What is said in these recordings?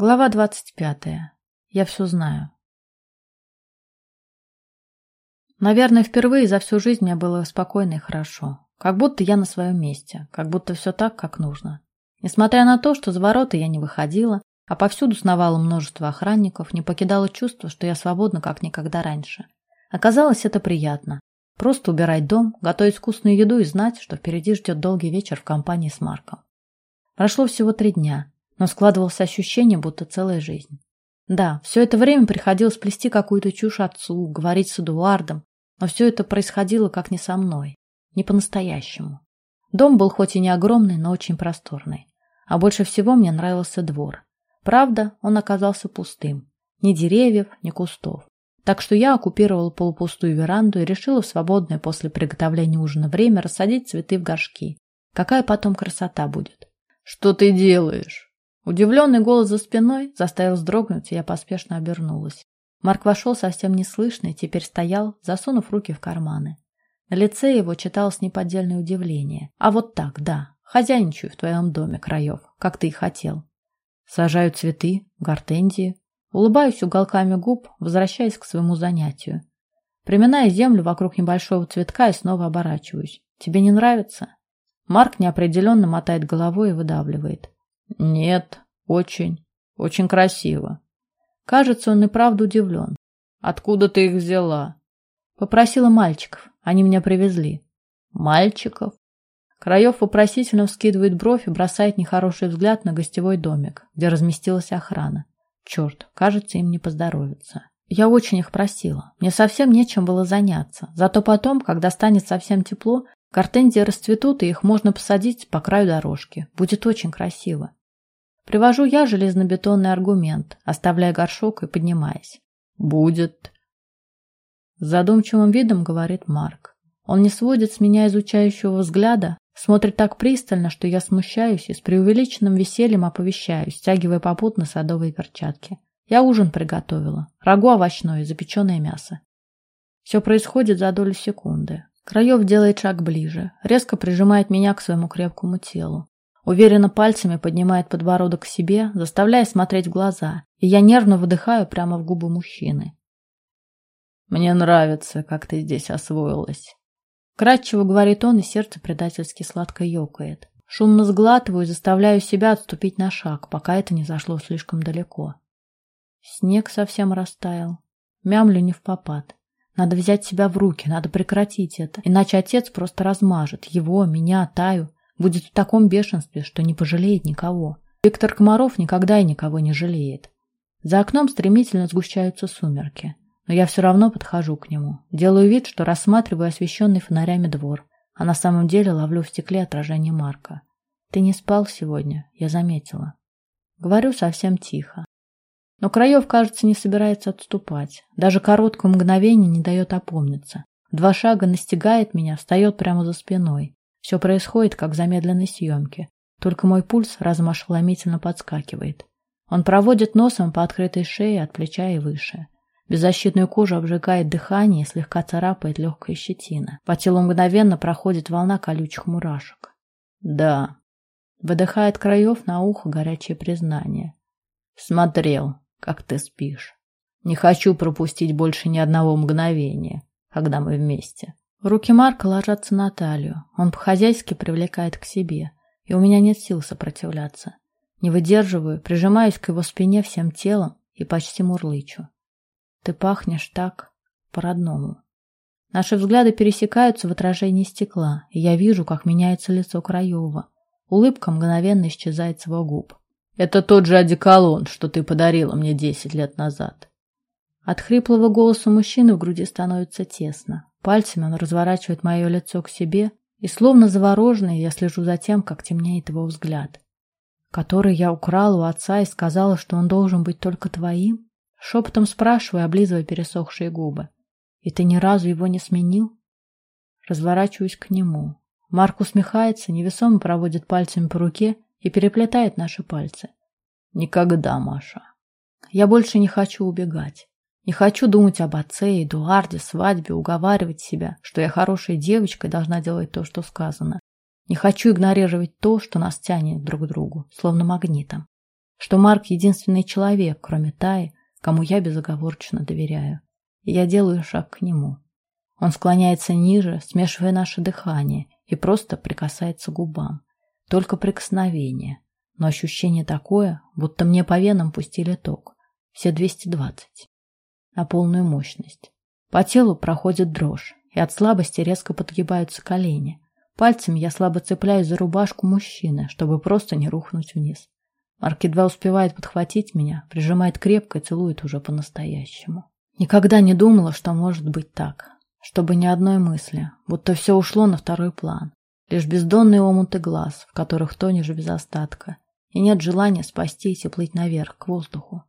Глава двадцать пятая. Я все знаю. Наверное, впервые за всю жизнь мне было спокойно и хорошо. Как будто я на своем месте, как будто все так, как нужно. Несмотря на то, что за ворота я не выходила, а повсюду сновало множество охранников, не покидало чувство, что я свободна, как никогда раньше. Оказалось, это приятно. Просто убирать дом, готовить вкусную еду и знать, что впереди ждет долгий вечер в компании с Марком. Прошло всего три дня, но складывалось ощущение, будто целая жизнь. Да, все это время приходилось плести какую-то чушь отцу, говорить с Эдуардом, но все это происходило как не со мной, не по-настоящему. Дом был хоть и не огромный, но очень просторный. А больше всего мне нравился двор. Правда, он оказался пустым. Ни деревьев, ни кустов. Так что я оккупировала полупустую веранду и решила в свободное после приготовления ужина время рассадить цветы в горшки. Какая потом красота будет. «Что ты делаешь?» Удивленный голос за спиной заставил вздрогнуть, и я поспешно обернулась. Марк вошел совсем неслышно и теперь стоял, засунув руки в карманы. На лице его читалось неподдельное удивление. А вот так, да, хозяйничаю в твоем доме, Краев, как ты и хотел. Сажаю цветы, гортензии. Улыбаюсь уголками губ, возвращаясь к своему занятию. Приминая землю вокруг небольшого цветка и снова оборачиваюсь. Тебе не нравится? Марк неопределенно мотает головой и выдавливает. Нет, очень, очень красиво. Кажется, он и правда удивлен. Откуда ты их взяла? Попросила мальчиков. Они меня привезли. Мальчиков? Краев вопросительно вскидывает бровь и бросает нехороший взгляд на гостевой домик, где разместилась охрана. Черт, кажется, им не поздоровится. Я очень их просила. Мне совсем нечем было заняться. Зато потом, когда станет совсем тепло, гортензии расцветут, и их можно посадить по краю дорожки. Будет очень красиво. Привожу я железнобетонный аргумент, оставляя горшок и поднимаясь. Будет. С задумчивым видом говорит Марк. Он не сводит с меня изучающего взгляда, смотрит так пристально, что я смущаюсь и с преувеличенным весельем оповещаю, стягивая попутно садовые перчатки. Я ужин приготовила. Рагу овощное, запеченное мясо. Все происходит за долю секунды. Краев делает шаг ближе, резко прижимает меня к своему крепкому телу. Уверенно пальцами поднимает подбородок к себе, заставляя смотреть в глаза, и я нервно выдыхаю прямо в губы мужчины. Мне нравится, как ты здесь освоилась. Кратчево говорит он, и сердце предательски сладко ёкает. Шумно сглатываю и заставляю себя отступить на шаг, пока это не зашло слишком далеко. Снег совсем растаял. Мямлю не в попад. Надо взять себя в руки, надо прекратить это, иначе отец просто размажет его, меня, Таю. Будет в таком бешенстве, что не пожалеет никого. Виктор Комаров никогда и никого не жалеет. За окном стремительно сгущаются сумерки но я все равно подхожу к нему. Делаю вид, что рассматриваю освещенный фонарями двор, а на самом деле ловлю в стекле отражение Марка. «Ты не спал сегодня?» Я заметила. Говорю совсем тихо. Но Краев, кажется, не собирается отступать. Даже короткое мгновение не дает опомниться. Два шага настигает меня, встает прямо за спиной. Все происходит, как в замедленной съемке. Только мой пульс разом ошеломительно подскакивает. Он проводит носом по открытой шее от плеча и выше. Беззащитную кожу обжигает дыхание и слегка царапает легкая щетина. По телу мгновенно проходит волна колючих мурашек. «Да». Выдыхает краев на ухо горячее признание. «Смотрел, как ты спишь. Не хочу пропустить больше ни одного мгновения, когда мы вместе». Руки Марка ложатся на талию. Он по-хозяйски привлекает к себе, и у меня нет сил сопротивляться. Не выдерживаю, прижимаюсь к его спине всем телом и почти мурлычу. Ты пахнешь так по-родному. Наши взгляды пересекаются в отражении стекла, и я вижу, как меняется лицо Краева. Улыбка мгновенно исчезает с его губ. «Это тот же одеколон, что ты подарила мне десять лет назад». От хриплого голоса мужчины в груди становится тесно. Пальцами он разворачивает мое лицо к себе, и словно завороженный я слежу за тем, как темнеет его взгляд, который я украла у отца и сказала, что он должен быть только твоим. Шепотом спрашиваю, облизывая пересохшие губы. «И ты ни разу его не сменил?» Разворачиваюсь к нему. Марк усмехается, невесомо проводит пальцами по руке и переплетает наши пальцы. «Никогда, Маша. Я больше не хочу убегать. Не хочу думать об отце, Эдуарде, свадьбе, уговаривать себя, что я хорошая девочка и должна делать то, что сказано. Не хочу игнорировать то, что нас тянет друг к другу, словно магнитом. что Марк единственный человек, кроме Таи, кому я безоговорочно доверяю. И я делаю шаг к нему. Он склоняется ниже, смешивая наше дыхание, и просто прикасается губам. Только прикосновение. Но ощущение такое, будто мне по венам пустили ток. Все 220. На полную мощность. По телу проходит дрожь, и от слабости резко подгибаются колени. Пальцами я слабо цепляюсь за рубашку мужчины, чтобы просто не рухнуть вниз. Марк едва успевает подхватить меня, прижимает крепко и целует уже по-настоящему. Никогда не думала, что может быть так. Чтобы ни одной мысли, будто все ушло на второй план. Лишь бездонные омуты глаз, в которых тонешь без остатка. И нет желания спастись и плыть наверх, к воздуху.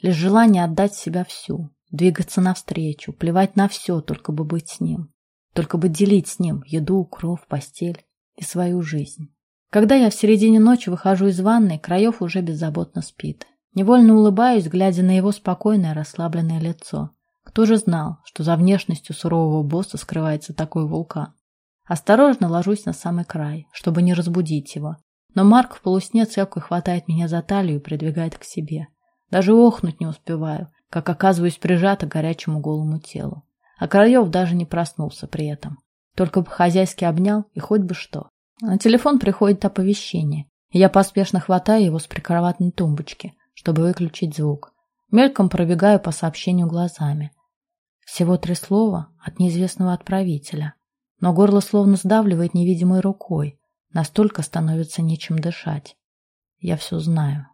Лишь желание отдать себя всю, двигаться навстречу, плевать на все, только бы быть с ним. Только бы делить с ним еду, кровь, постель и свою жизнь. Когда я в середине ночи выхожу из ванной, Краев уже беззаботно спит. Невольно улыбаюсь, глядя на его спокойное, расслабленное лицо. Кто же знал, что за внешностью сурового босса скрывается такой вулкан? Осторожно ложусь на самый край, чтобы не разбудить его. Но Марк в полусне цепкой хватает меня за талию и придвигает к себе. Даже охнуть не успеваю, как оказываюсь прижата к горячему голому телу. А Краев даже не проснулся при этом. Только бы хозяйски обнял и хоть бы что. На телефон приходит оповещение, я поспешно хватаю его с прикроватной тумбочки, чтобы выключить звук. Мельком пробегаю по сообщению глазами. Всего три слова от неизвестного отправителя, но горло словно сдавливает невидимой рукой, настолько становится нечем дышать. Я все знаю.